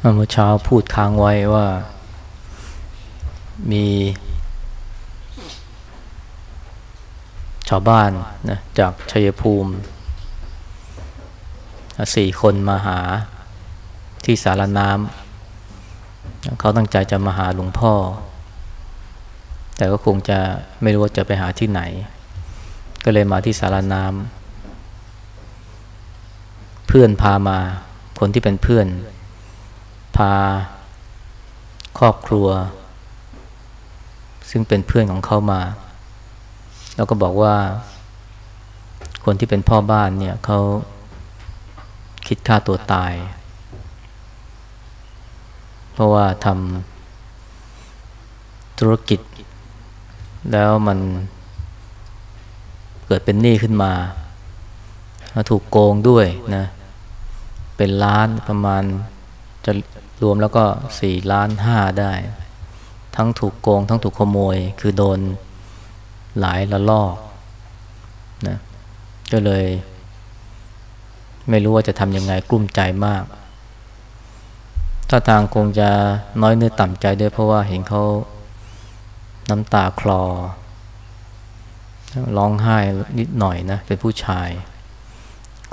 เมื่อเช้าพูดค้างไว้ว่า มี ชาวบ้านนะจากชัยภูมิสี่คนมาหาที่สารน้ำเขาตั้งใจจะมาหาหลวงพ่อ แต่ก็คงจะไม่รู้ว่าจะไปหาที่ไหน ก็เลยมาที่สารน้ำเพื่อนพามาคนที่เป็นเพื่อน พา ครอบครัว ซึ่งเป็นเพื่อนของเขามา แล้วก็บอกว่า คนที่เป็นพ่อบ้านเนี่ยเขาคิดฆ่าตัวตาย เพราะว่าทำธุรกิจ แล้วมันเกิดเป็นหนี้ขึ้นมาถูกโกงด้วยนะ เป็นล้านประมาณจะ รวมแล้วก็สี่ล้านห้าได้ ทั้งถูกโกง ทั้งถูกขโมย คือโดนหลายละลอกนะก็เลย ไม่รู้ว่าจะทำยังไงกลุ้มใจมาก ถ้าทางคงจะน้อยเนื้อต่ำใจด้วยเพราะว่าเห็นเขาน้ำตาคลอ ร้องไห้นิดหน่อยนะ เป็นผู้ชาย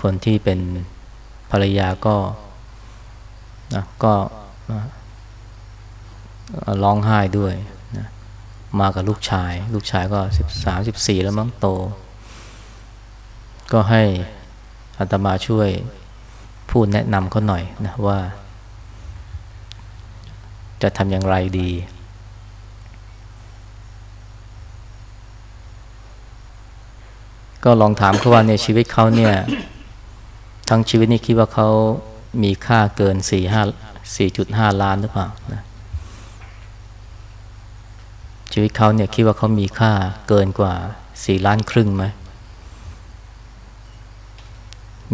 คนที่เป็นภรรยาก็ นะก็ร้องไห้ด้วยนะมากับลูกชาย ลูกชายก็สิบสามสิบสี่แล้วมั้งโต ก็ให้อาตมาช่วยพูดแนะนำเขาหน่อยนะว่า จะทำอย่างไรดี ก็ลองถามเขาว่าในชีวิตเขาเนี่ย ทั้งชีวิตนี้คิดว่าเขา มีค่าเกินสี่ห้าสี่จุดห้าล้านหรือเปล่านะชีวิตเขาเนี่ยคิดว่าเขามีค่าเกินกว่าสี่ล้านครึ่งไหม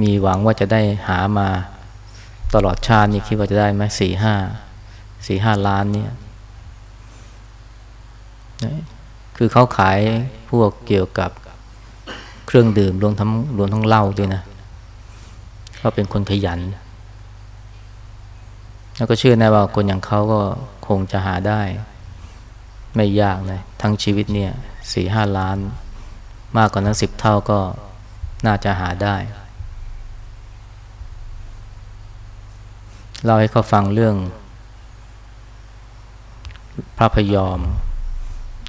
มีหวังว่าจะได้หามาตลอดชาตินี่คิดว่าจะได้ไหมสี่ห้าสี่ห้าล้านเนี่ยคือเขาขายพวกเกี่ยวกับเครื่องดื่มรวมทั้งรวมทั้งเหล้าด้วยนะเขาเป็นคนขยัน แล้วก็เชื่อแน่ว่าคนอย่างเขาก็คงจะหาได้ ไม่ยากเลย ทั้งชีวิตเนี่ยสี่ห้าล้าน มากกว่านั้นสิบเท่าก็น่าจะหาได้เล่าให้เขาฟังเรื่อง พระพยอม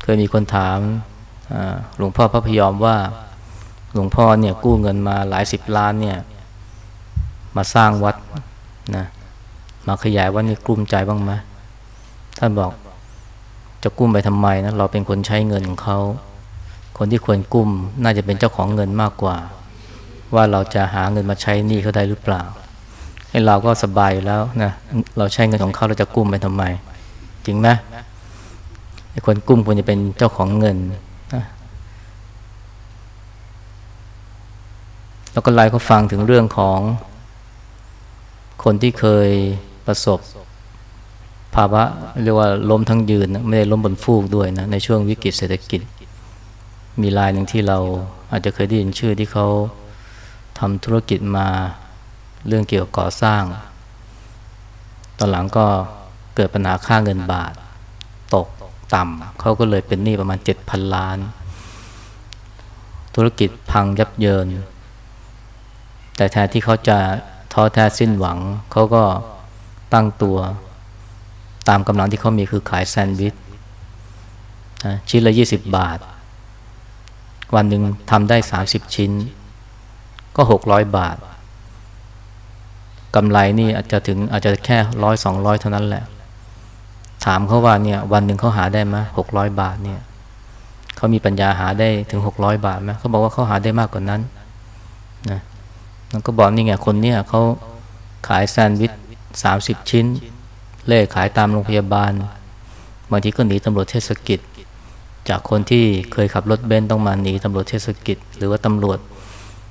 เคยมีคนถามหลวงพ่อพระพยอมว่า หลวงพ่อเนี่ยกู้เงินมาหลายสิบล้านเนี่ย มาสร้างวัดนะ มาขยายวัดนี่กลุ้มใจบ้างไหมท่านบอกจะกุ้มไปทำไมนะเราเป็นคนใช้เงินของเขา คนที่ควรกุ้มน่าจะเป็นเจ้าของเงินมากกว่า ว่าเราจะหาเงินมาใช้หนี้เขาได้หรือเปล่าให้เราก็สบายแล้วนะเราใช้เงินของเขาเราจะกุ้มไปทำไม จริงไหมคนกุ้มควรจะเป็นเจ้าของเงินนะแล้วก็ไล่เขาฟังถึงเรื่องของคนที่เคย ประสบ ภาวะเรียกว่าล้มทั้งยืนไม่ได้ล้มบนฟูกด้วยนะในช่วงวิกฤตเศรษฐกิจ มีรายหนึ่งที่เราอาจจะเคยได้ยินชื่อที่เขาทำธุรกิจมาเรื่องเกี่ยวกับก่อสร้าง ตอนหลังก็เกิดปัญหาค่าเงินบาท ตกต่ำเขาก็เลยเป็นหนี้ประมาณเจ็ดพันล้าน ธุรกิจพังยับเยิน แต่แทนที่เขาจะท้อแท้สิ้นหวังเขาก็ ตั้งตัว ตามกำลังที่เขามีคือขายแซนด์วิชชิ้นละยี่สิบบาท วันหนึ่งทำได้สามสิบชิ้น ก็หกร้อยบาทกำไรนี่อาจจะถึงอาจจะแค่ร้อยสองร้อยเท่านั้นแหละ ถามเขาว่าเนี่ย วันหนึ่งเขาหาได้ไหมหกร้อยบาทเนี่ยเขามีปัญญาหาได้ถึงหกร้อยบาทไหมเขาบอกว่าเขาหาได้มากกว่านั้นนะมันก็บอกนี่ไงคนเนี่ยเขาขายแซนด์วิช สามสิบชิ้น เล่ขายตามโรงพยาบาลบางทีก็หนีตำรวจเทศกิจ จากคนที่เคยขับรถเบนซ์ต้องมาหนีตำรวจเทศกิจ หรือว่าตำรวจ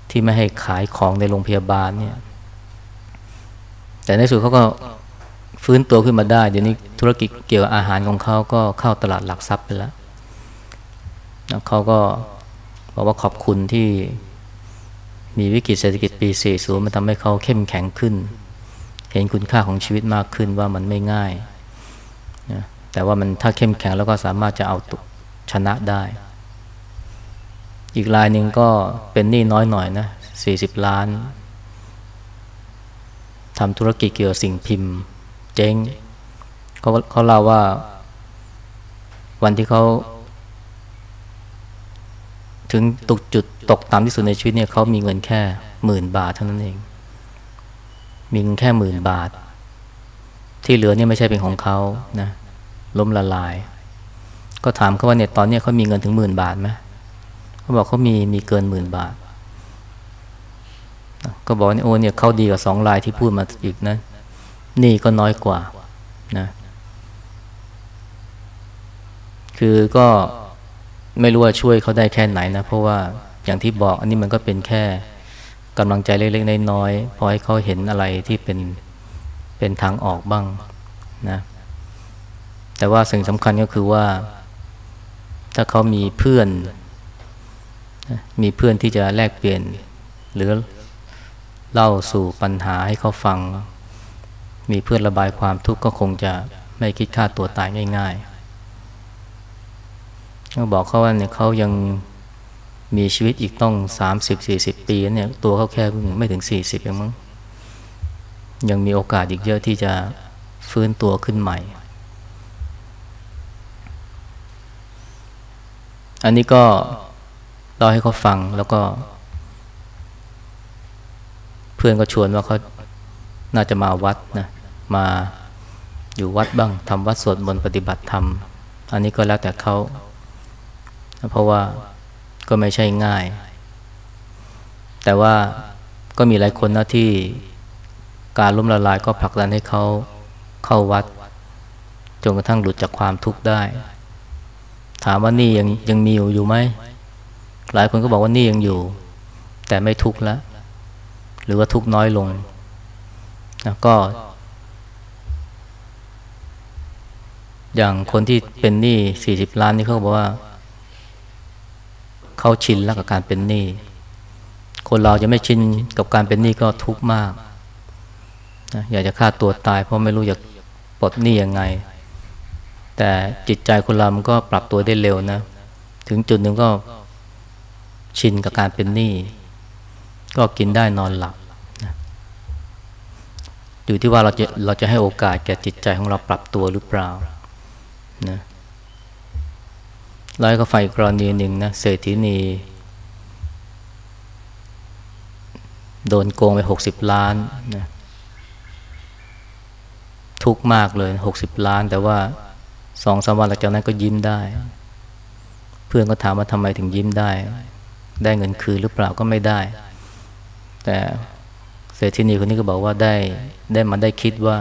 ที่ไม่ให้ขายของในโรงพยาบาลเนี่ยแต่ในสุดเขาก็ฟื้นตัวขึ้นมาได้เดี๋ยวนี้ธุรกิจเกี่ยวกับอาหารของเขาก็เข้าตลาดหลักทรัพย์ไปแล้วเขาก็บอกว่าขอบคุณที่มีวิกฤตเศรษฐกิจปี 40 มันทำให้เขาเข้มแข็งขึ้น เห็นคุณค่าของชีวิตมากขึ้นว่ามันไม่ง่ายนะแต่ว่ามันถ้าเข้มแข็งแล้วก็สามารถจะเอาตุชนะได้ อีกรายหนึ่งก็เป็นหนี้น้อยหน่อยนะสี่สิบล้านทำธุรกิจเกี่ยวกับสิ่งพิมพ์เจ๊งเขาเขาเล่าว่า วันที่เขาถึงตกจุดตกต่ำที่สุดในชีวิตเนี่ยเขามีเงินแค่หมื่นบาทเท่านั้นเอง มีแค่หมื่นบาท ที่เหลือเนี่ยไม่ใช่เป็นของเขานะล้มละลาย ก็ถามเขาว่าเนี่ยตอนนี้เขามีเงินถึงหมื่นบาทไหมเขาบอกเขามีมีเกินหมื่นบาท ก็บอกนี่โอ้เนี่ยเขาดีกว่าสองรายที่พูดมาอีกนะนี่ก็น้อยกว่านะคือก็ไม่รู้ว่าช่วยเขาได้แค่ไหนนะ เพราะว่าอย่างที่บอกอันนี้มันก็เป็นแค่ กำลังใจเล็กๆน้อยๆพอให้เขาเห็นอะไรที่เป็นเป็นทางออกบ้างนะ แต่ว่าสิ่งสำคัญก็คือว่า ถ้าเขามีเพื่อน มีเพื่อนที่จะแลกเปลี่ยน หรือเล่าสู่ปัญหาให้เขาฟัง มีเพื่อนระบายความทุกข์ก็คงจะไม่คิดฆ่าตัวตายง่ายๆเขาบอกเขาว่าเนี่ยเขายัง มีชีวิตอีกต้องสามสิบสี่สิบปีเนี่ยตัวเขาแค่ไม่ถึงสี่สิบยังมั้งยังมีโอกาสอีกเยอะที่จะฟื้นตัวขึ้นใหม่ อันนี้ก็เล่าให้เขาฟังแล้วก็ เพื่อนก็ชวนว่าเขาน่าจะมาวัดนะมาอยู่วัดบ้างทำวัดสวดมนต์ปฏิบัติธรรม อันนี้ก็แล้วแต่เขาเพราะว่า ก็ไม่ใช่ง่าย แต่ว่าก็มีหลายคนนะที่การล้มละลายก็ผลักดันให้เขาเข้าวัดจนกระทั่งหลุดจากความทุกข์ได้ ถามว่านี่ยังยังมีอยู่อยู่ไหมหลายคนก็บอกว่านี่ยังอยู่ แต่ไม่ทุกข์แล้วหรือว่าทุกข์น้อยลงนะก็ อย่างคนที่เป็นหนี้สี่สิบล้านนี่เขาบอกว่า เขาชินแล้วกับการเป็นหนี้ คนเราจะไม่ชินกับการเป็นหนี้ก็ทุกข์มากนะอยากจะฆ่าตัวตาย เพราะไม่รู้จะปลดหนี้ยังไง แต่จิตใจคนเรามันก็ปรับตัวได้เร็วนะ ถึงจุดหนึ่งก็ชินกับการเป็นหนี้ก็กินได้นอนหลับนะอยู่ที่ว่าเราจะเราจะให้โอกาสแก่จิตใจของเราปรับตัวหรือเปล่านะ แล้วก็ไฟกรณีหนึ่งนะเศรษฐีนีโดนโกงไปหกสิบล้านนะทุกมากเลยหกสิบล้าน แต่ว่าสองสามวันหลังจากนั้นก็ยิ้มได้ เพื่อนก็ถามว่าทำไมถึงยิ้มได้ ได้เงินคืนหรือเปล่าก็ไม่ได้ แต่เศรษฐีนีคนนี้ก็บอกว่าได้ได้มาได้คิดว่า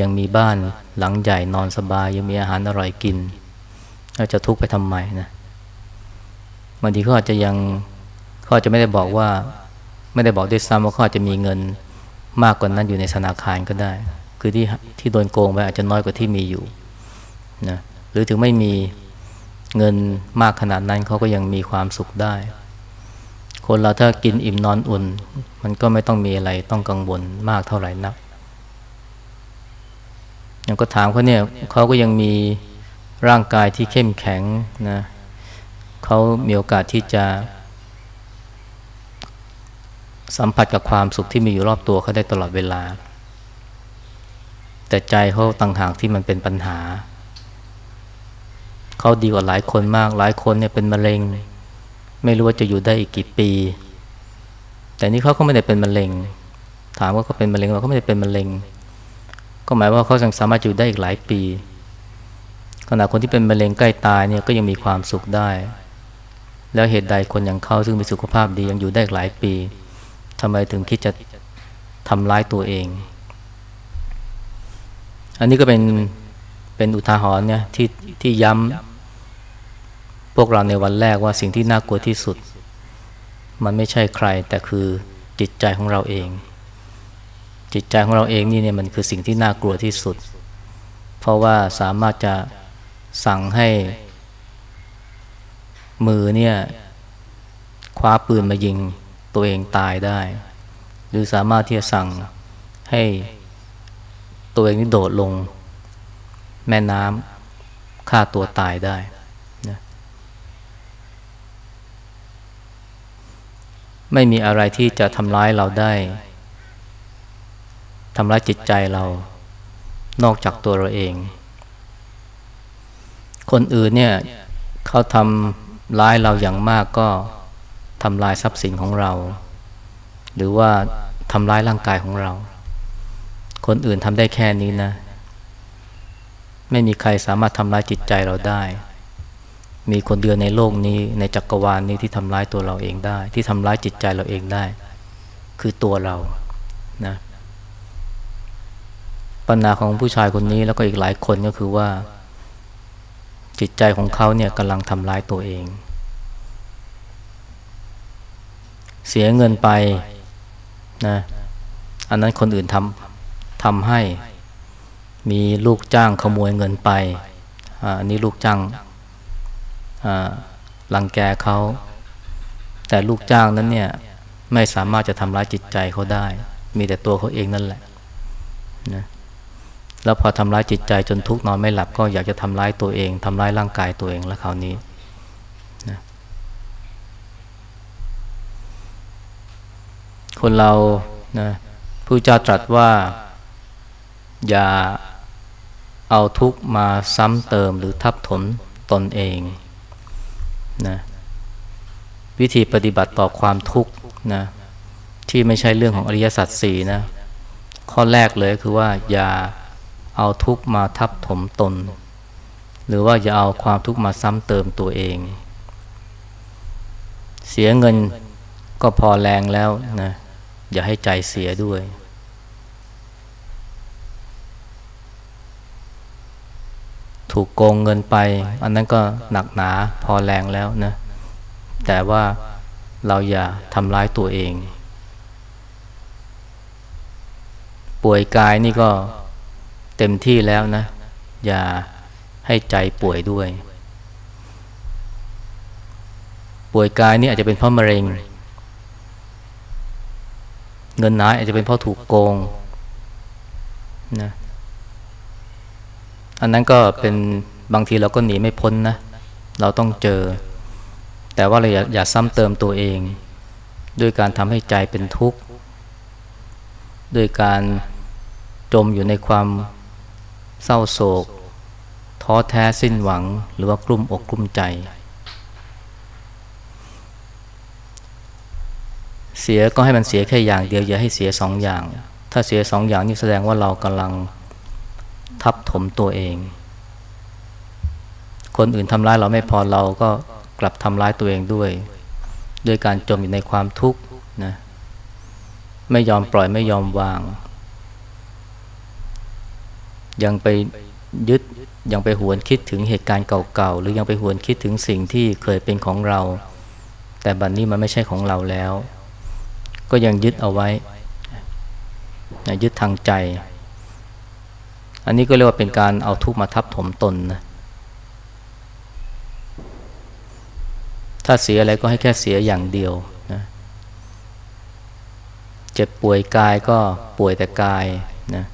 ยังมีบ้านหลังใหญ่นอนสบาย ยังมีอาหารอร่อยกิน เราจะทุกข์ไปทำไมนะบางทีเขาอาจจะยังเขาอาจจะไม่ได้บอกว่า ไม่ได้บอกด้วยซ้ำว่าเขาอาจจะมีเงินมากกว่านั้นอยู่ในธนาคารก็ได้ คือที่ที่โดนโกงไปอาจจะน้อยกว่าที่มีอยู่นะหรือถึงไม่มีเงินมากขนาดนั้นเขาก็ยังมีความสุขได้ คนเราถ้ากินอิ่มนอนอุ่น มันก็ไม่ต้องมีอะไรต้องกังวลมากเท่าไหร่นักอย่างก็ถามเขาเนี่ยเขาก็ยังมี ร่างกายที่เข้มแข็งนะเขามีโอกาสที่จะ สัมผัสกับความสุขที่มีอยู่รอบตัวเขาได้ตลอดเวลา แต่ใจเขาต่างหากที่มันเป็นปัญหา เขาดีกว่าหลายคนมาก หลายคนเนี่ยเป็นมะเร็ง ไม่รู้ว่าจะอยู่ได้อีกกี่ปี แต่นี่เขาก็ไม่ได้เป็นมะเร็ง ถามว่าเขาเป็นมะเร็งเราก็ไม่ได้เป็นมะเร็ง ก็หมายว่าเขาสามารถอยู่ได้อีกหลายปี ขณะคนที่เป็นมะเร็งใกล้ตายเนี่ยก็ยังมีความสุขได้ แล้วเหตุใดคนอย่างเขาซึ่งมีสุขภาพดียังอยู่ได้หลายปีทำไมถึงคิดจะทำร้ายตัวเอง อันนี้ก็เป็นเป็นอุทาหรณ์เนี่ยที่ที่ย้ำพวกเราในวันแรกว่าสิ่งที่น่ากลัวที่สุด มันไม่ใช่ใครแต่คือจิตใจของเราเอง จิตใจของเราเองนี่เนี่ยมันคือสิ่งที่น่ากลัวที่สุด เพราะว่าสามารถจะ สั่งให้ มือเนี่ยคว้าปืนมายิงตัวเองตายได้ หรือสามารถที่จะสั่งให้ตัวเองนี่โดดลงแม่น้ำฆ่าตัวตายได้นะไม่มีอะไรที่จะทำร้ายเราได้ทำร้ายจิตใจเรานอกจากตัวเราเอง คนอื่นเนี่ยเขาทำร้ายเราอย่างมากก็ทำลายทรัพย์สินของเรา หรือว่าทำร้ายร่างกายของเรา คนอื่นทำได้แค่นี้นะ ไม่มีใครสามารถทำร้ายจิตใจเราได้ มีคนเดียวในโลกนี้ในจักรวาลนนี้ที่ทำร้ายตัวเราเองได้ ที่ทำร้ายจิตใจเราเองได้ คือตัวเรานะปัญหาของผู้ชายคนนี้แล้วก็อีกหลายคนก็คือว่า จิตใจของเขาเนี่ยกำลังทำร้ายตัวเอง เสียเงินไปนะอันนั้นคนอื่นทำทำให้มีลูกจ้างขโมยเงินไปอันนี้ลูกจ้างลังแกเขา แต่ลูกจ้างนั้นเนี่ยไม่สามารถจะทำร้ายจิตใจเขาได้ มีแต่ตัวเขาเองนั่นแหละนะ แล้วพอทำร้ายจิตใจจนทุกนอนไม่หลับก็อยากจะทำร้ายตัวเองทำร้ายร่างกายตัวเองแล้วคราวนี้นะคนเรานะผู้เจ้าตรัสว่า อย่าเอาทุกมาซ้ำเติมหรือทับถมตนเองนะวิธีปฏิบัติต่อความทุกข์นะที่ไม่ใช่เรื่องของอริยสัจสี่นะข้อแรกเลยคือว่าอย่า เอาทุกมาทับถมตน หรือว่าอย่าเอาความทุกมาซ้ำเติมตัวเอง เสียเงินก็พอแรงแล้วนะอย่าให้ใจเสียด้วย ถูกโกงเงินไป อันนั้นก็หนักหนาพอแรงแล้วนะแต่ว่าเราอย่าทำร้ายตัวเอง ป่วยกายนี่ก็ เต็มที่แล้วนะ อย่าให้ใจป่วยด้วย ป่วยกายนี่อาจจะเป็นเพราะมะเร็ง เงินหายอาจจะเป็นเพราะถูกโกงนะอันนั้นก็เป็นบางทีเราก็หนีไม่พ้นนะ เราต้องเจอ แต่ว่าเราอย่าอย่าซ้ำเติมตัวเอง ด้วยการทำให้ใจเป็นทุกข์ ด้วยการจมอยู่ในความ เศร้าโศก ท้อแท้สิ้นหวังหรือว่ากลุ่มอกกลุ่มใจ เสียก็ให้มันเสียแค่อย่างเดียวอย่าให้เสียสองอย่าง ถ้าเสียสองอย่างนี่แสดงว่าเรากำลังทับถมตัวเอง คนอื่นทำร้ายเราไม่พอเราก็กลับทำร้ายตัวเองด้วย ด้วยการจมอยู่ในความทุกข์นะไม่ยอมปล่อยไม่ยอมวาง ยังไปยึดยังไปหวนคิดถึงเหตุการณ์เก่าๆ หรือยังไปหวนคิดถึงสิ่งที่เคยเป็นของเรา แต่บัดนนี้มันไม่ใช่ของเราแล้ว ก็ยังยึดเอาไว้ ยึดทางใจ อันนี้ก็เรียกว่าเป็นการเอาทุกมาทับถมตนนะถ้าเสียอะไรก็ให้แค่เสียอย่างเดียวนะเจ็บป่วยกายก็ป่วยแต่กายนะ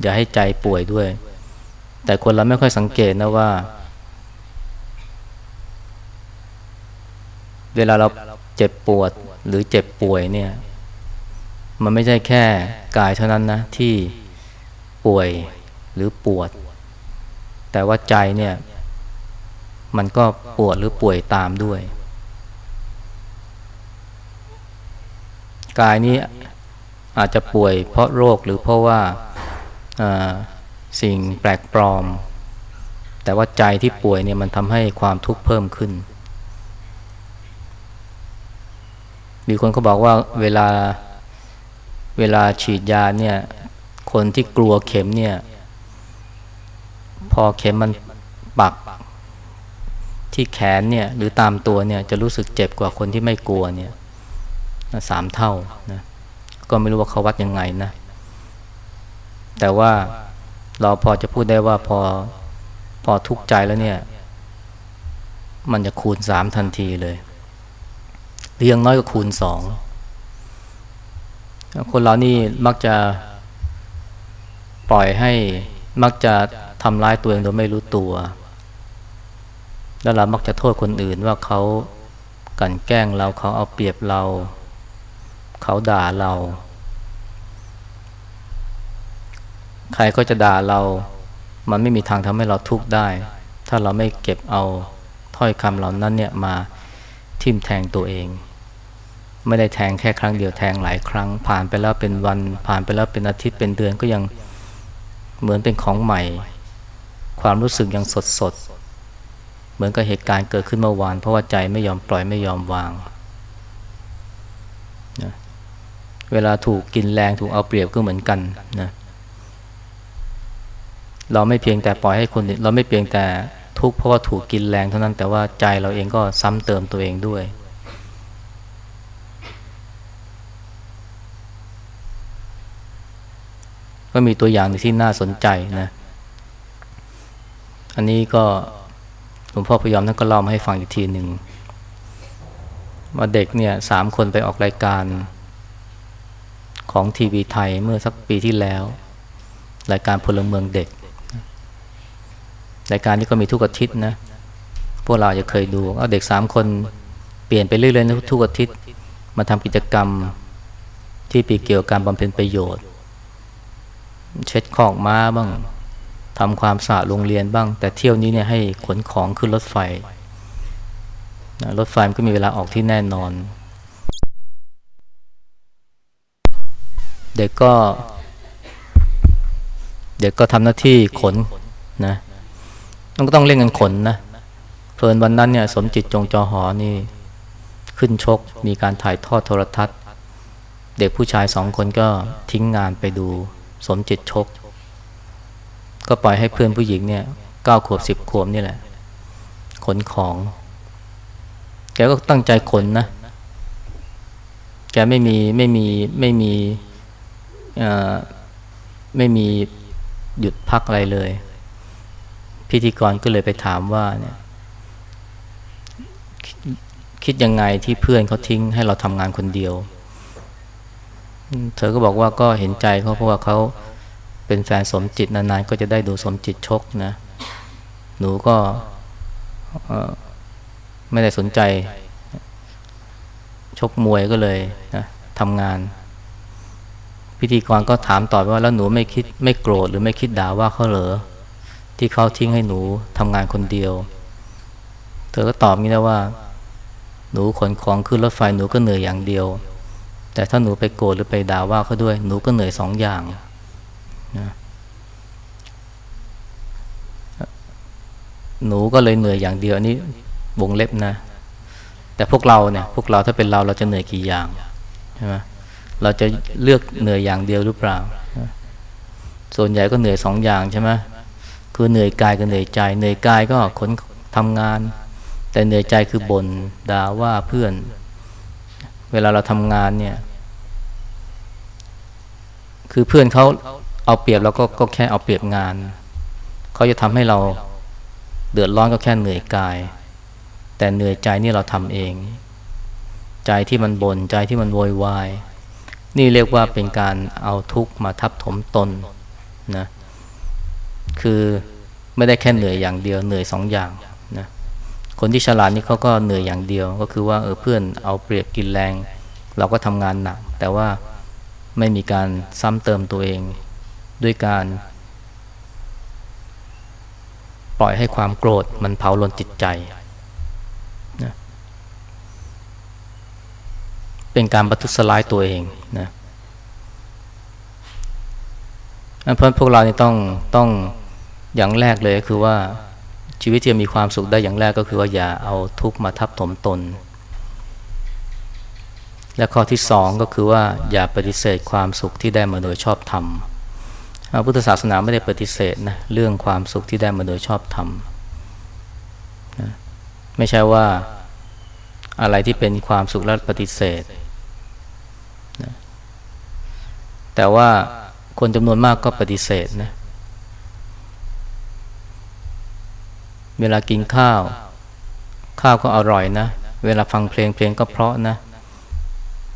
อย่าให้ใจป่วยด้วย แต่คนเราไม่ค่อยสังเกตนะว่า เวลาเราเจ็บปวดหรือเจ็บป่วยเนี่ย มันไม่ใช่แค่กายเท่านั้นนะ ที่ป่วยหรือปวด แต่ว่าใจเนี่ย มันก็ปวดหรือป่วยตามด้วย กายนี้อาจจะป่วยเพราะโรคหรือเพราะว่า สิ่งแปลกปลอม แต่ว่าใจที่ป่วยเนี่ยมันทำให้ความทุกข์เพิ่มขึ้น มีคนเขาบอกว่าเวลาเวลาฉีดยาเนี่ย คนที่กลัวเข็มเนี่ย พอเข็มมันปักที่แขนเนี่ยหรือตามตัวเนี่ยจะรู้สึกเจ็บกว่าคนที่ไม่กลัวเนี่ยสามเท่านะก็ไม่รู้ว่าเขาวัดยังไงนะ แต่ว่าเราพอจะพูดได้ว่าพอพอทุกข์ใจแล้วเนี่ย มันจะคูณสามทันทีเลยหรือยังน้อยก็คูณสองคนเรานี่มักจะปล่อยให้มักจะทำร้ายตัวเองโดยไม่รู้ตัว แล้วเรามักจะโทษคนอื่นว่าเขากันแกล้งเราเขาเอาเปรียบเรา เขาด่าเรา ใครก็จะด่าเรา มันไม่มีทางทำให้เราทุกข์ได้ ถ้าเราไม่เก็บเอาถ้อยคำเหล่านั้นเนี่ยมาทิ่มแทงตัวเอง ไม่ได้แทงแค่ครั้งเดียวแทงหลายครั้ง ผ่านไปแล้วเป็นวัน ผ่านไปแล้วเป็นอาทิตย์เป็นเดือนก็ยังเหมือนเป็นของใหม่ ความรู้สึกยังสดสดเหมือนกับเหตุการณ์เกิดขึ้นเมื่อวาน เพราะว่าใจไม่ยอมปล่อยไม่ยอมวางนะเวลาถูกกินแรงถูกเอาเปรียบก็เหมือนกันนะเเราไม่เพียงแต่ปล่อยให้คนเราไม่เพียงแต่ทุกข์เพราะว่าถูกกินแรงเท่านั้นแต่ว่าใจเราเองก็ซ้ำเติมตัวเองด้วย ก็มีตัวอย่างที่น่าสนใจนะอันนี้ก็หลวงพ่อพยอมท่านก็เล่ามาให้ฟังอีกทีหนึ่งว่าเด็กเนี่ยสามคนไปออกรายการของทีวีไทยเมื่อสักปีที่แล้ว รายการพลเมืองเด็ก รายการนี้ก็มีทุกอาทิตย์นะ พวกเราจะเคยดูเอาเด็กสามคนเปลี่ยนไปเรื่อยๆนะทุกอาทิตย์ มาทำกิจกรรมที่ปีเกี่ยวกับการบำเพ็ญประโยชน์ เช็ดขอกม้าบ้างทำความสะอาดโรงเรียนบ้าง แต่เที่ยวนี้เนี่ยให้ขนของขึ้นรถไฟรถไฟมันก็มีเวลาออกที่แน่นอน เด็กก็ เด็กก็ทำหน้าที่ขนนะ มันก็ต้องเล่นกันขนนะเพลินวันนั้นเนี่ยสมจิตจงจอหอนี่ขึ้นชกมีการถ่ายทอดโทรทัศน์ เด็กผู้ชายสองคนก็ทิ้งงานไปดูสมจิตชก ก็ปล่อยให้เพื่อนผู้หญิงเนี่ยเก้าขวบสิบขวบนี่แหละ ขนของ แกก็ตั้งใจขนนะ แกไม่มีไม่มีไม่มีไม่มีหยุดพักอะไรเลย พิธีกรก็เลยไปถามว่าเนี่ยคิดยังไงที่เพื่อนเขาทิ้งให้เราทำงานคนเดียว เธอก็บอกว่าก็เห็นใจเขาเพราะว่าเขาเป็นแฟนสมจิตนานๆ ก็จะได้ดูสมจิตชกนะ หนูก็ไม่ได้สนใจ ชกมวยก็เลยนะทำงาน พิธีกรก็ถามต่อว่าแล้วหนูไม่คิดไม่โกรธหรือไม่คิดด่าว่าเขาเหรอ ที่เขาทิ้งให้หนูทำงานคนเดียว เธอก็ตอบงี้นะว่า หนูขนของขึ้นรถไฟหนูก็เหนื่อยอย่างเดียว แต่ถ้าหนูไปโกรธหรือไปด่าว่าเขาด้วย หนูก็เหนื่อยสองอย่างนะหนูก็เลยเหนื่อยอย่างเดียวนี้วงเล็บนะ แต่พวกเราเนี่ย พวกเราถ้าเป็นเราเราจะเหนื่อยกี่อย่างใช่ไหมเราจะเลือกเหนื่อยอย่างเดียวหรือเปล่า ส่วนใหญ่ก็เหนื่อยสองอย่างใช่ไหม คือเหนื่อยกายกับเหนื่อยใจ เหนื่อยกายก็ขนทำงาน แต่เหนื่อยใจคือบ่นด่าว่าเพื่อน เวลาเราทำงานเนี่ย คือเพื่อนเขาเอาเปรียบเราก็ก็แค่เอาเปรียบงาน เขาจะทำให้เราเดือดร้อนก็แค่เหนื่อยกาย แต่เหนื่อยใจนี่เราทำเอง ใจที่มันบน่นใจที่มันโวยวาย นี่เรียกว่าเป็นการเอาทุกข์มาทับถมตนนะ คือไม่ได้แค่เหนื่อยอย่างเดียวเหนื่อยสองอย่างนะคนที่ฉลาดนี่เขาก็เหนื่อยอย่างเดียวก็คือว่าเออเพื่อนเอาเปรียบกินแรง เราก็ทำงานหนัก แต่ว่าไม่มีการซ้ำเติมตัวเองด้วยการ ปล่อยให้ความโกรธมันเผาลนจิตใจนะเป็นการบัทุสลายตัวเองนะเพราะพวกเรานี่ต้องต้อง อย่างแรกเลยก็คือว่าชีวิตจะมีความสุขได้อย่างแรกก็คือว่าอย่าเอาทุกข์มาทับถมตน และข้อที่สองก็คือว่าอย่าปฏิเสธความสุขที่ได้มาโดยชอบธรรมพุทธศาสนาไม่ได้ปฏิเสธนะเรื่องความสุขที่ได้มาโดยชอบธรรมนะไม่ใช่ว่าอะไรที่เป็นความสุขแล้วปฏิเสธนะแต่ว่าคนจำนวนมากก็ปฏิเสธนะเเวลากินข้าว ข้าวก็อร่อยนะ เวลาฟังเพลงเพลงก็เพราะนะ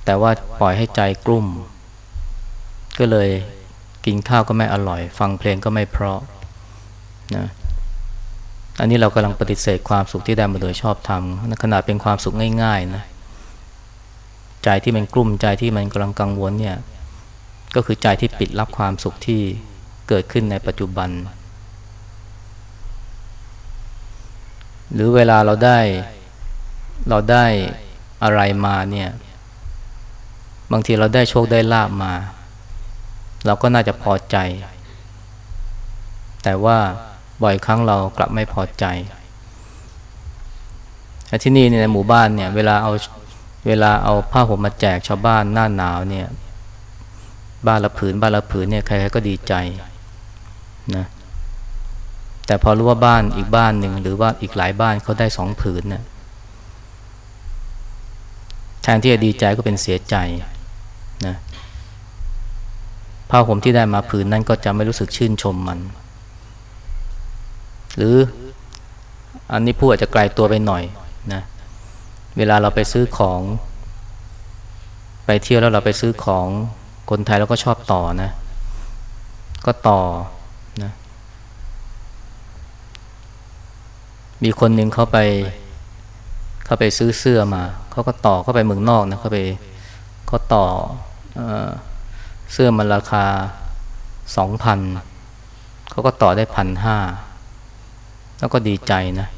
แต่ว่าปล่อยให้ใจกลุ่ม ก็เลยกินข้าวก็ไม่อร่อย ฟังเพลงก็ไม่เพราะนะอันนี้เรากำลังปฏิเสธความสุขที่ได้มาโดยชอบธรรมขนาดเป็นความสุขง่ายๆนะใจที่มันกลุ้มใจที่มันกำลังกังวลเนี่ยก็คือใจที่ปิดรับความสุขที่เกิดขึ้นในปัจจุบัน หรือเวลาเราได้เราได้อะไรมาเนี่ยบางทีเราได้โชคได้ลาบมา เราก็น่าจะพอใจ แต่ว่าบ่อยครั้งเรากลับไม่พอใจที่นี่ในหมู่บ้านเนี่ยเวลาเอาเวลาเอาผ้าห่มมาแจกชาวบ้านหน้าหนาวเนี่ย บ้านละผืนบ้านละผืนเนี่ยใครๆก็ดีใจนะ แต่พอรู้ว่าบ้านอีกบ้านหนึ่งหรือว่าอีกหลายบ้านเขาได้สองผืนเนี่ยแทนที่จะดีใจก็เป็นเสียใจนะผ้าห่มที่ได้มาผืนนั้นก็จะไม่รู้สึกชื่นชมมัน หรืออันนี้พูดอาจจะไกลตัวไปหน่อยนะเวลาเราไปซื้อของ ไปเที่ยวแล้วเราไปซื้อของคนไทยเราก็ชอบต่อนะ ก็ต่อนะ มีคนหนึ่งเขาไปเขาไปซื้อเสื้อมาเขาก็ต่อเขาไปเมืองนอกนะเขาไปเขาต่อเอเสื้อมันราคาสองพันเขาก็ต่อได้พันห้าแล้วก็ดีใจนะ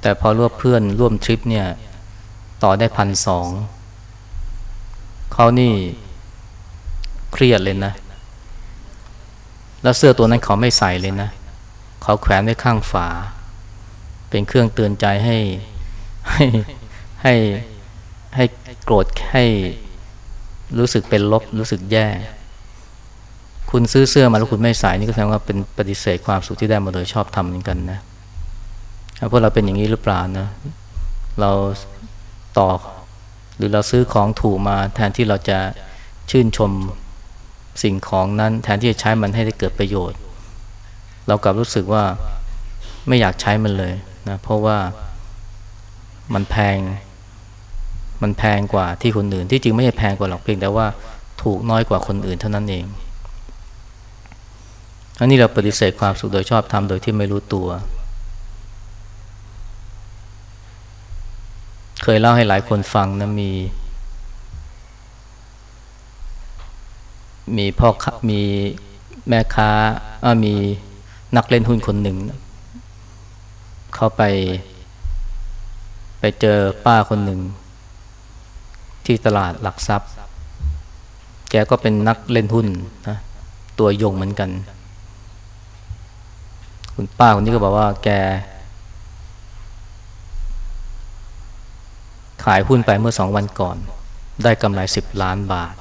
แต่พอร่วมเพื่อนร่วมทริปเนี่ย ต่อได้พันสองเขานี่เครียดเลยนะ แล้วเสื้อตัวนั้นเขาไม่ใส่เลยนะ เขาแขวนไว้ข้างฝา เป็นเครื่องเตือนใจให้ให้ให้ให้โกรธให้รู้สึกเป็นลบรู้สึกแย่ คุณซื้อเสื้อมาแล้วคุณไม่ใส่นี่ก็แสดงว่าเป็นปฏิเสธความสุขที่ได้มาโดยชอบทำเหมือนกันนะพวกเราเป็นอย่างนี้หรือเปล่านะเราต่อหรือเราซื้อของถูกมาแทนที่เราจะชื่นชมสิ่งของนั้นแทนที่จะใช้มันให้ได้เกิดประโยชน์ เรากลับรู้สึกว่าไม่อยากใช้มันเลย นะเพราะว่ามันแพง มันแพงกว่าที่คนอื่น ที่จริงไม่ใช่แพงกว่าหรอกเพียงแต่ว่าถูกน้อยกว่าคนอื่นเท่านั้นเองอันนี้เราปฏิเสธความสุขโดยชอบทำโดยที่ไม่รู้ตัว เคยเล่าให้หลายคนฟังนะมี มีพ่อมีแม่ค้ามีนักเล่นหุ้นคนหนึ่ง เขาไป ไปเจอป้าคนหนึ่ง ที่ตลาดหลักทรัพย์ แกก็เป็นนักเล่นหุ้นนะตัวยงเหมือนกัน คุณป้าคนนี้ก็บอกว่าแก ขายหุ้นไปเมื่อสองวันก่อน ได้กำไรสิบล้านบาท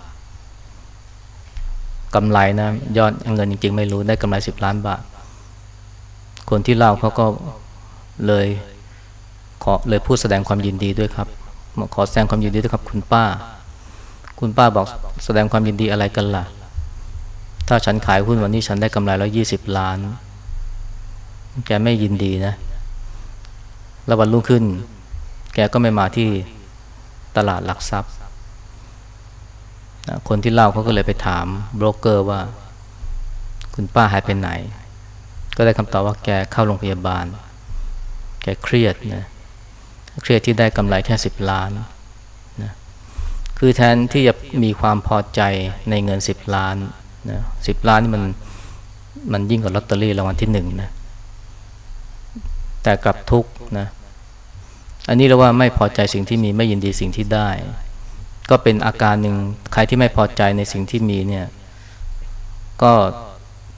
กำไรนะยอดเงินจริง ๆ ไม่รู้ได้กำไรสิบล้านบาท คนที่เล่าเขาก็ เลยขอเลยพูดแสดงความยินดีด้วยครับ ขอแสดงความยินดีด้วยครับ คุณป้า คุณป้าบอกแสดงความยินดีอะไรกันล่ะ ถ้าฉันขายหุ้นวันนี้ฉันได้กำไรแล้วยี่สิบล้าน แกไม่ยินดีนะ แล้ววันรุ่งขึ้น แกก็ไม่มาที่ตลาดหลักทรัพย์ คนที่เล่าเขาก็เลยไปถามโบรกเกอร์ว่า คุณป้าหายไปไหน ก็ได้คำตอบว่าแกเข้าโรงพยาบาล แกเครียดนะเครียดที่ได้กำไรแค่สิบล้านนะคือแทนที่จะมีความพอใจในเงินสิบล้านนะสิบล้านนี่มันมันยิ่งกว่าลอตเตอรี่รางวัลที่หนึ่งนะแต่กลับทุกนะอันนี้เราว่าไม่พอใจสิ่งที่มีไม่ยินดีสิ่งที่ได้ ก็เป็นอาการหนึ่งใครที่ไม่พอใจในสิ่งที่มีเนี่ย ก็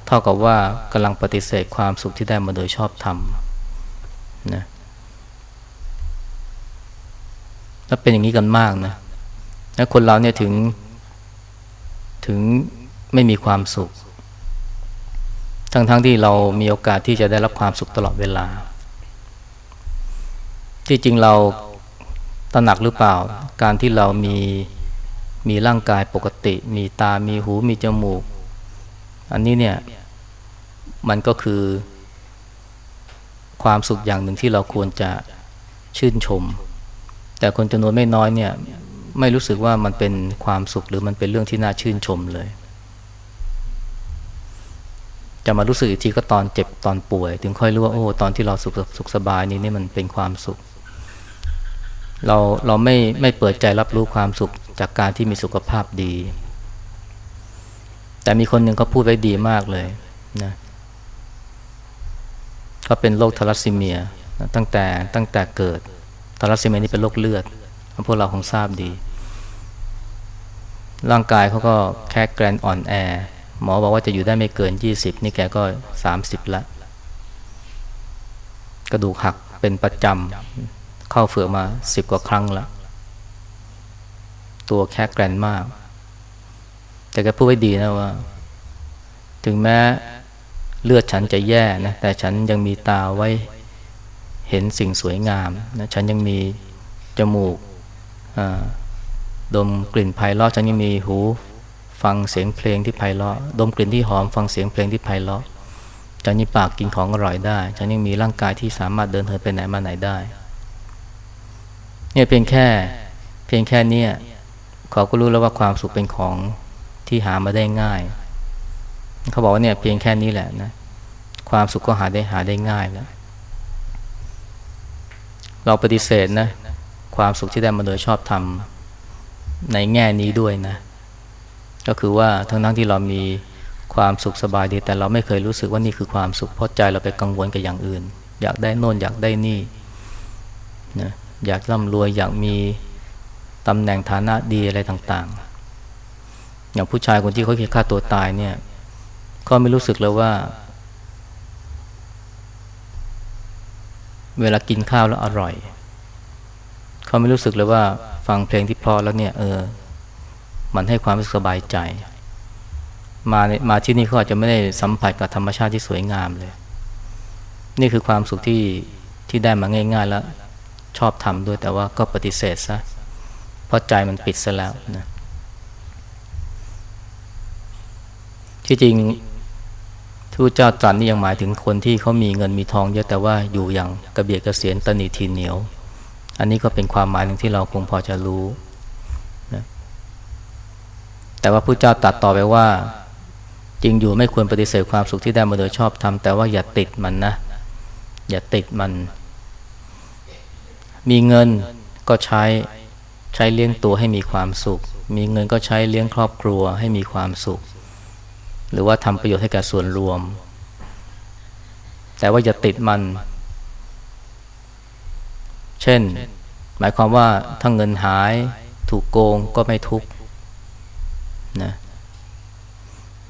เท่ากับว่ากำลังปฏิเสธความสุขที่ได้มาโดยชอบธรรม นะแล้วเป็นอย่างนี้กันมากนะแล้วคนเราเนี่ยถึงถึงไม่มีความสุข ทั้งๆทที่เรามีโอกาสที่จะได้รับความสุขตลอดเวลา ที่จริงเราตระหนักหรือเปล่า การที่เรามีมีร่างกายปกติ มีตา มีหู มีจมูก อันนี้เนี่ย มันก็คือ ความสุขอย่างหนึ่งที่เราควรจะชื่นชม แต่คนจำนวนไม่น้อยเนี่ยไม่รู้สึกว่ามันเป็นความสุขหรือมันเป็นเรื่องที่น่าชื่นชมเลย จะมารู้สึกอีกทีก็ตอนเจ็บตอนป่วย ถึงค่อยรู้ว่าโอ้ตอนที่เราสุขสุขสบายนี้นี่มันเป็นความสุข เราเราไม่ไม่เปิดใจรับรู้ความสุขจากการที่มีสุขภาพดี แต่มีคนหนึ่งเขาพูดไว้ดีมากเลยนะเขาเป็นโรคทารัสซีเมียตั้งแต่ตั้งแต่เกิดทารัสซีเมียนี่เป็นโรคเลือดพวกเราคงทราบดี ร่างกายเขาก็แค่แกรนอ่อนแอ หมอบอกว่าจะอยู่ได้ไม่เกิน 20 นี่แกก็ 30 ละ กระดูกหักเป็นประจำเข้าเฟือกมา 10 กว่าครั้งละ ตัวแค่แกรนมาก แต่แกพูดไว้ดีนะว่า ถึงแม้ เลือดฉันจะแย่นะแต่ฉันยังมีตาไว้เห็นสิ่งสวยงามนะฉันยังมีจมูกดมกลิ่นไพเราะฉันยังมีหูฟังเสียงเพลงที่ไพเราะดมกลิ่นที่หอมฟังเสียงเพลงที่ไพเราะฉันยังปากกินของอร่อยได้ ฉันยังมีร่างกายที่สามารถเดินเหินไปไหนมาไหนได้เนี่ยเพียงแค่เพียงแค่นี้เขาก็รู้แล้วว่าความสุขเป็นของที่หามาได้ง่าย เขาบอกว่าเนี่ยเพียงแค่นี้แหละนะ ความสุขก็หาได้หาได้ง่ายแล้ว เราปฏิเสธนะ ความสุขที่ได้มาโดยชอบทำในแง่นี้ด้วยนะ ก็คือว่าทั้งทั้งที่เรามีความสุขสบายดี แต่เราไม่เคยรู้สึกว่านี่คือความสุขเพราะใจเราไปกังวลกับอย่างอื่น อยากได้โน่นอยากได้นี่นะอยากร่ำรวยอยากมีตำแหน่งฐานะดีอะไรต่าง ๆ อย่างผู้ชายคนที่เขาคิดฆ่าตัวตายเนี่ย เขาไม่รู้สึกเลยว่า เวลากินข้าวแล้วอร่อย เขาไม่รู้สึกเลยว่า ฟังเพลงที่พอแล้วเนี่ย เออ มันให้ความสบายใจ มามาที่นี่เขาอาจจะไม่ได้สัมผัสกับธรรมชาติที่สวยงามเลย นี่คือความสุขที่ที่ได้มาง่าย ๆ แล้ว ชอบทำด้วยแต่ว่าก็ปฏิเสธซะเพราะใจมันปิดซะแล้วนะที่จริง ทูตเจ้าตรัสนี่ยังหมายถึงคนที่เขามีเงินมีทองเยอะแต่ว่าอยู่อย่างกระเบียดกระเสียนตนีทีเหนียว อันนี้ก็เป็นความหมายหนึ่งที่เราคงพอจะรู้นะแต่ว่าผู้เจ้าตัดต่อไปว่า จริงอยู่ไม่ควรปฏิเสธความสุขที่ได้มาโดยชอบทำแต่ว่าอย่าติดมันนะ อย่าติดมัน มีเงินก็ใช้ใช้เลี้ยงตัวให้มีความสุข มีเงินก็ใช้เลี้ยงครอบครัวให้มีความสุข หรือว่าทำประโยชน์ให้แก่ส่วนรวม แต่ว่าอย่าติดมัน เช่น หมายความว่าถ้าเงินหายถูกโกงก็ไม่ทุกข์นะ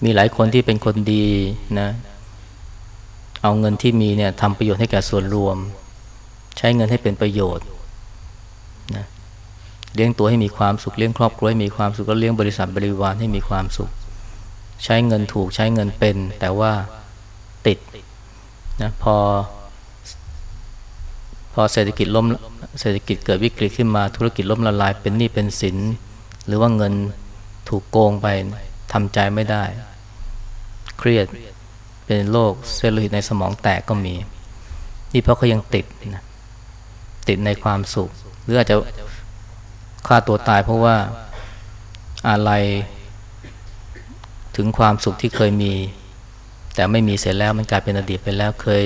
มีหลายคนที่เป็นคนดีนะเอาเงินที่มีเนี่ยทำประโยชน์ให้แก่ส่วนรวม ใช้เงินให้เป็นประโยชน์นะเลี้ยงตัวให้มีความสุขเลี้ยงครอบครัวให้มีความสุขก็เลี้ยงบริษัทบริวารให้มีความสุข ใช้เงินถูกใช้เงินเป็น แต่ว่าติดนะพอ พอเศรษฐกิจล้มเศรษฐกิจเกิดวิกฤตขึ้นมาธุรกิจล้มละลายเป็นหนี้เป็นสิน หรือว่าเงินถูกโกงไปทำใจไม่ได้ เครียดเป็นโรคเซลล์โลหิตในสมองแตกก็มี นี่เพราะเขายังติดนะติดในความสุข หรืออาจจะฆ่าตัวตายเพราะว่าอะไร ถึงความสุขที่เคยมี แต่ไม่มีเสร็จแล้วมันกลายเป็นอดีตไปแล้วเคย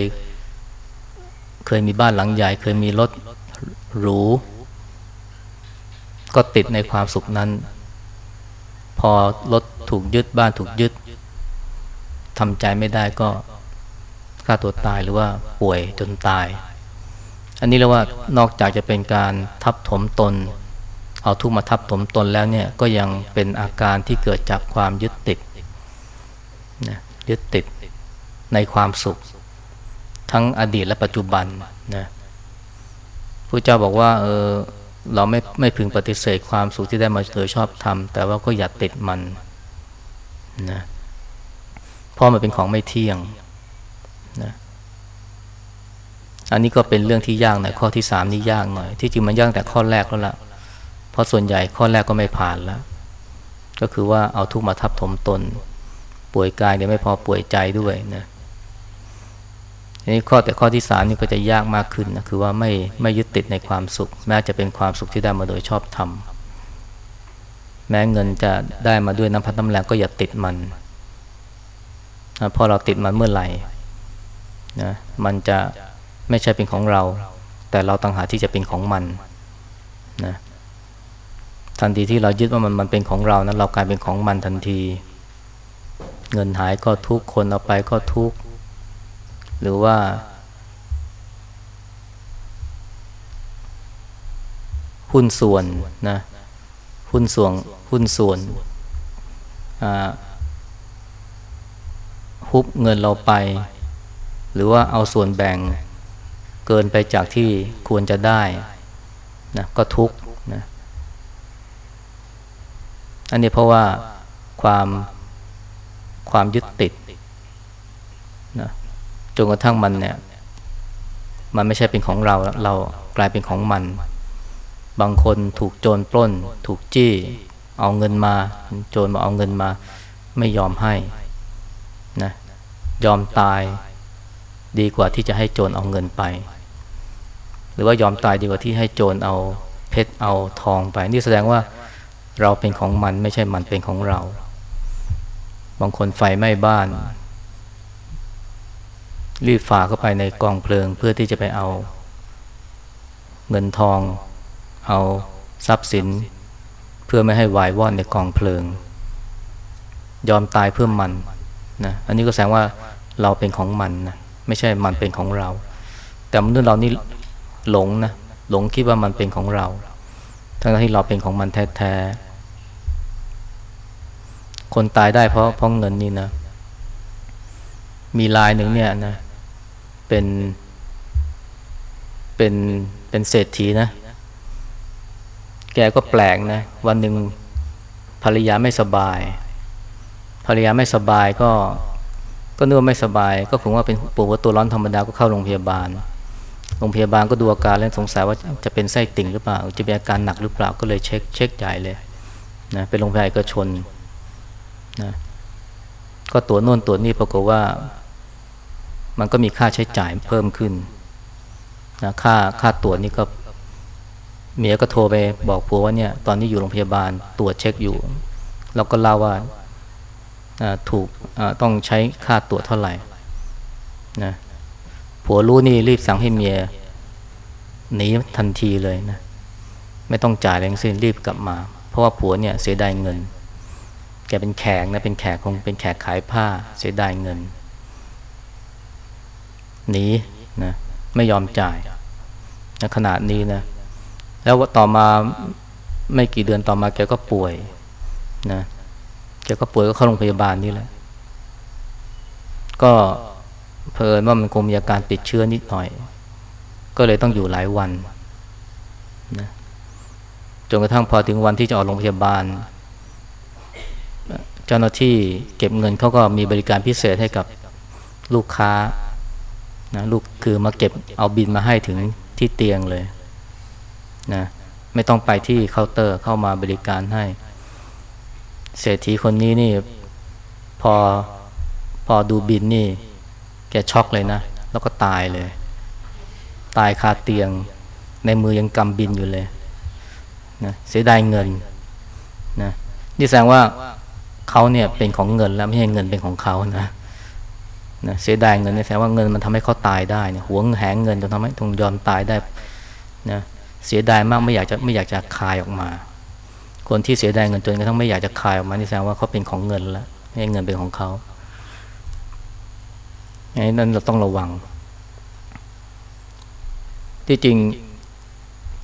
เคยมีบ้านหลังใหญ่ เคยมีรถหรู ก็ติดในความสุขนั้น พอรถถูกยึดบ้านถูกยึดทำใจไม่ได้ก็ฆ่าตัวตายหรือว่าป่วยจนตาย อันนี้เรียกว่านอกจากจะเป็นการทับถมตน เอาทุกมาทับถมตนแล้วเนี่ยก็ยังเป็นอาการที่เกิดจากความยึดติด นะยึดติดในความสุข ทั้งอดีตและปัจจุบันนะพระเจ้าบอกว่าเออเราไม่ไม่พึงปฏิเสธความสุขที่ได้มาโดยชอบทำแต่ว่าก็อย่าติดมันนะเพราะมันเป็นของไม่เที่ยงนะอันนี้ก็เป็นเรื่องที่ยากหน่อยข้อที่สามนี่ยากหน่อย ที่จริงมันยากแต่ข้อแรกแล้วล่ะ เพราะส่วนใหญ่ข้อแรกก็ไม่ผ่านแล้ว ก็คือว่าเอาทุกมาทับถมตน ป่วยกายเดี๋ยวไม่พอป่วยใจด้วยนะนี้ข้อแต่ข้อที่สามนี่ก็จะยากมากขึ้นนะคือว่าไม่ไม่ยึดติดในความสุข แม้จะเป็นความสุขที่ได้มาโดยชอบธรรมแม้เงินจะได้มาด้วยน้ำพัดน้ำแรงก็อย่าติดมันนะพอเราติดมันเมื่อไหร่นะมันจะไม่ใช่เป็นของเรา แต่เราต่างหากที่จะเป็นของมันนะทันทีที่เรายึดว่ามันมันเป็นของเรานะเรากลายเป็นของมันทันที เงินหายก็ทุกคนเอาไปก็ทุก หรือว่า หุ้นส่วนนะหุ้นส่วนหุ้นส่วนฮุบเงินเราไป หรือว่าเอาส่วนแบ่งเกินไปจากที่ควรจะได้นะก็ทุกนะอันนี้เพราะว่าความ ความยึดติดนะจนกระทั่งมันเนี่ย มันไม่ใช่เป็นของเราเรากลายเป็นของมัน บางคนถูกโจรปล้น ถูกจี้ เอาเงินมา โจรมาเอาเงินมา ไม่ยอมให้นะยอมตายดีกว่าที่จะให้โจรเอาเงินไป หรือว่ายอมตายดีกว่าที่ให้โจรเอาเพชรเอาทองไป นี่แสดงว่าเราเป็นของมันไม่ใช่มันเป็นของเรา บางคนไฟไหม้บ้าน รีบฝ่าเข้าไปในกองเพลิงเพื่อที่จะไปเอา เงินทอง เอาทรัพย์สิน เพื่อไม่ให้วายว่อนในกองเพลิง ยอมตายเพื่อมันนะอันนี้ก็แสดงว่าเราเป็นของมันนะไม่ใช่มันเป็นของเรา แต่มนุษย์เรานี่หลงนะหลงคิดว่ามันเป็นของเรา ทั้งที่เราเป็นของมันแท้ๆ คนตายได้เพราะเพราะเงินนี่นะ มีลายหนึ่งเนี่ยนะ เป็น เป็น เป็นเศรษฐีนะ แกก็แปลกนะ วันหนึ่งภรรยาไม่สบาย ภรรยาไม่สบายก็ ก็นึกว่าไม่สบาย ก็คงว่าเป็นปวดตัวร้อนธรรมดาก็เข้าโรงพยาบาล โรงพยาบาลก็ดูอาการแล้วสงสัยว่าจะเป็นไส้ติ่งหรือเปล่า จะมีอาการหนักหรือเปล่า ก็เลยเช็ค เช็คใหญ่เลยนะ เป็นโรงพยาบาลเอกชน นะก็ตัวโน่นตัวนี้ปรากฏว่า มันก็มีค่าใช้จ่ายเพิ่มขึ้นนะค่าค่าตรวจนี่ก็เมียก็โทรไปบอกผัวว่าเนี่ย ตอนนี้อยู่โรงพยาบาลตรวจเช็คอยู่ แล้วก็เล่าว่าถูกต้องใช้ค่าตรวจเท่าไหร่นะผัวรู้นี่รีบสั่งให้เมียหนีทันทีเลยนะ ไม่ต้องจ่ายแรงสิ้นรีบกลับมา เพราะว่าผัวเนี่ยเสียดายเงิน แกเป็นแขกนะเป็นแขกคงเป็นแขกขายผ้าเสียดายเงินหนีนะไม่ยอมจ่ายนะขนาดนี้นะแล้วต่อมาไม่กี่เดือนต่อมาแกก็ป่วยนะแกก็ป่วยก็เข้าโรงพยาบาลนี่แหละ ก็เพลินว่ามันคงมีอาการติดเชื้อนิดหน่อย ก็เลยต้องอยู่หลายวันนะจนกระทั่งพอถึงวันที่จะออกโรงพยาบาล เจ้าหน้าที่เก็บเงินเขาก็มีบริการพิเศษให้กับลูกค้านะลูกคือมาเก็บเอาบินมาให้ถึงที่เตียงเลยนะไม่ต้องไปที่เคาน์เตอร์เข้ามาบริการให้ เศรษฐีคนนี้นี่พอพอดูบินนี่ แกช็อกเลยนะ แล้วก็ตายเลย ตายคาเตียง ในมือยังกำบินอยู่เลยนะเสียดายเงินนะนี่แสดงว่า เขาเนี่ยเป็นของเงินแล้วไม่ใช่เงินเป็นของเขานะนะเสียดายเงินนี่แสดงว่าเงินมันทำให้เขาตายได้เนี่ยหวงแหงเงินจนทำให้ต้องยอมตายได้นะเสียดายมากไม่อยากจะไม่อยากจะคายออกมา คนที่เสียดายเงินจนกระทั่งไม่อยากจะขายออกมานี่แสดงว่าเขาเป็นของเงินแล้วให้เงินเป็นของเขาอันนั้นเราต้องระวัง ที่จริง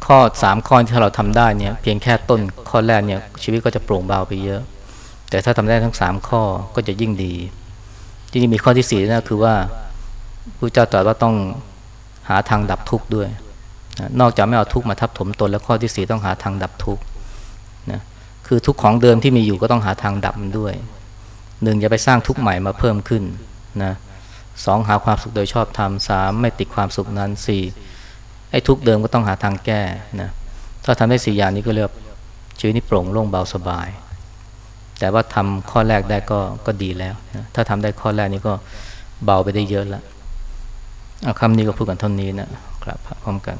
ข้อสามข้อที่เราทำได้เนี่ย เพียงแค่ต้นข้อแรกเนี่ยชีวิตก็จะโปร่งเบาไปเยอะ แต่ถ้าทำได้ทั้งสามข้อก็จะยิ่งดี จริงๆมีข้อที่สี่นะคือว่าพระเจ้าตรัสว่าต้องหาทางดับทุกข์ด้วย นอกจากไม่เอาทุกข์มาทับถมตน แล้วข้อที่สี่ต้องหาทางดับทุกข์นะคือทุกของเดิมที่มีอยู่ก็ต้องหาทางดับมันด้วยหนึ่งอย่าไปสร้างทุกข์ใหม่มาเพิ่มขึ้นนะสองหาความสุขโดยชอบธรรมสามไม่ติดความสุขนั้นสี่ไอ้ทุกเดิมก็ต้องหาทางแก้นะถ้าทำได้สี่อย่างนี้ก็เรียกชีวิตนี้โปร่งโล่งเบาสบาย แต่ว่าทำข้อแรกได้ก็ก็ดีแล้วนะถ้าทำได้ข้อแรกนี้ก็เบาไปได้เยอะแล้วคำนี้ก็พูดกันเท่านี้นะครับพร้อมกัน